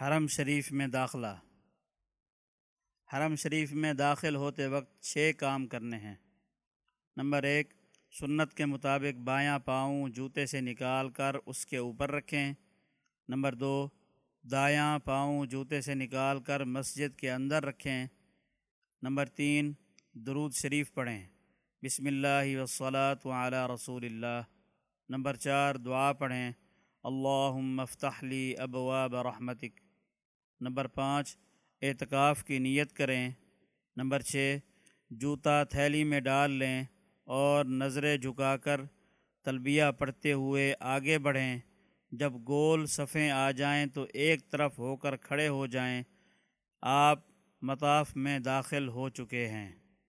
حرم شریف میں داخلہ۔ حرم شریف میں داخل ہوتے وقت چھ کام کرنے ہیں۔ نمبر ایک، سنت کے مطابق بایاں پاؤں جوتے سے نکال کر اس کے اوپر رکھیں۔ نمبر دو، دایاں پاؤں جوتے سے نکال کر مسجد کے اندر رکھیں۔ نمبر تین، درود شریف پڑھیں۔ بسم اللہ وصلاۃ علی رسول اللہ۔ نمبر چار، دعا پڑھیں۔ اللہم افتح لی ابواب رحمتک۔ نمبر پانچ، اعتکاف کی نیت کریں۔ نمبر چھ، جوتا تھیلی میں ڈال لیں اور نظریں جھکا کر تلبیہ پڑھتے ہوئے آگے بڑھیں۔ جب گول صفیں آ جائیں تو ایک طرف ہو کر کھڑے ہو جائیں۔ آپ مطاف میں داخل ہو چکے ہیں۔